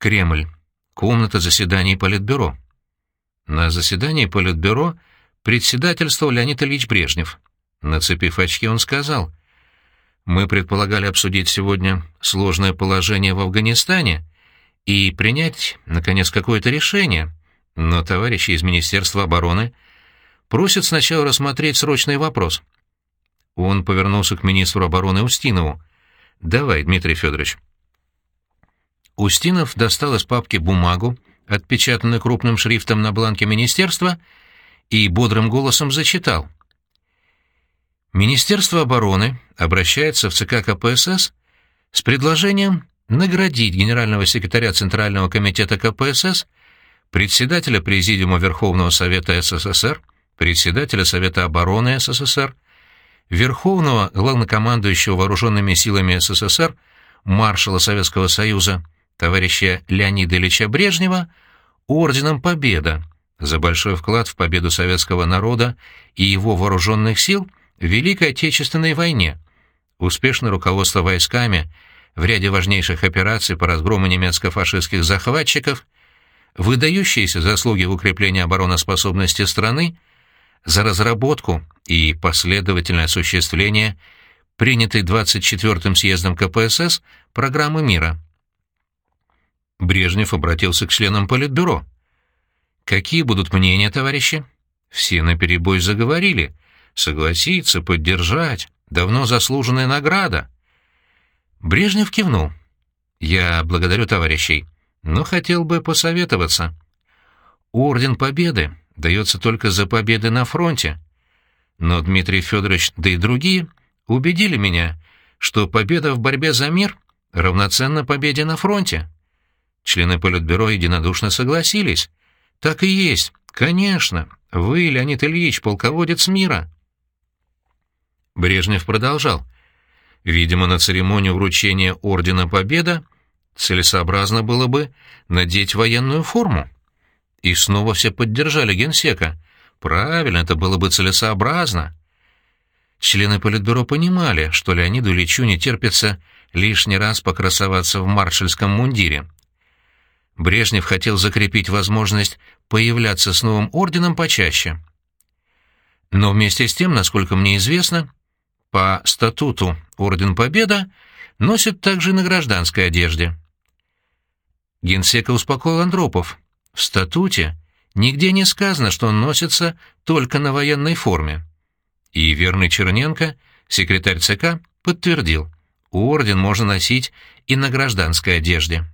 Кремль. Комната заседаний Политбюро. На заседании Политбюро председательствовал Леонид Ильич Брежнев. Нацепив очки, он сказал, «Мы предполагали обсудить сегодня сложное положение в Афганистане и принять, наконец, какое-то решение, но товарищи из Министерства обороны просят сначала рассмотреть срочный вопрос». Он повернулся к министру обороны Устинову. «Давай, Дмитрий Федорович». Устинов достал из папки бумагу, отпечатанную крупным шрифтом на бланке министерства, и бодрым голосом зачитал. Министерство обороны обращается в ЦК КПСС с предложением наградить генерального секретаря Центрального комитета КПСС, председателя Президиума Верховного Совета СССР, председателя Совета обороны СССР, Верховного главнокомандующего вооруженными силами СССР, маршала Советского Союза, товарища Леонида Ильича Брежнева, орденом Победа за большой вклад в победу советского народа и его вооруженных сил в Великой Отечественной войне, успешное руководство войсками в ряде важнейших операций по разгрому немецко-фашистских захватчиков, выдающиеся заслуги в укреплении обороноспособности страны, за разработку и последовательное осуществление принятой 24-м съездом КПСС программы мира. Брежнев обратился к членам Политбюро. «Какие будут мнения, товарищи?» Все наперебой заговорили. «Согласиться, поддержать. Давно заслуженная награда». Брежнев кивнул. «Я благодарю товарищей, но хотел бы посоветоваться. Орден Победы дается только за победы на фронте. Но Дмитрий Федорович, да и другие, убедили меня, что победа в борьбе за мир равноценна победе на фронте. Члены Политбюро единодушно согласились. Так и есть, конечно, вы, Леонид Ильич, полководец мира. Брежнев продолжал. Видимо, на церемонию вручения Ордена Победа целесообразно было бы надеть военную форму. И снова все поддержали генсека. Правильно, это было бы целесообразно. Члены Политбюро понимали, что Леониду Ильичу не терпится лишний раз покрасоваться в маршальском мундире. Брежнев хотел закрепить возможность появляться с новым орденом почаще. Но вместе с тем, насколько мне известно, по статуту Орден Победа носит также на гражданской одежде. Генсека успокоил Андропов. В статуте нигде не сказано, что он носится только на военной форме. И верный Черненко, секретарь ЦК, подтвердил, орден можно носить и на гражданской одежде.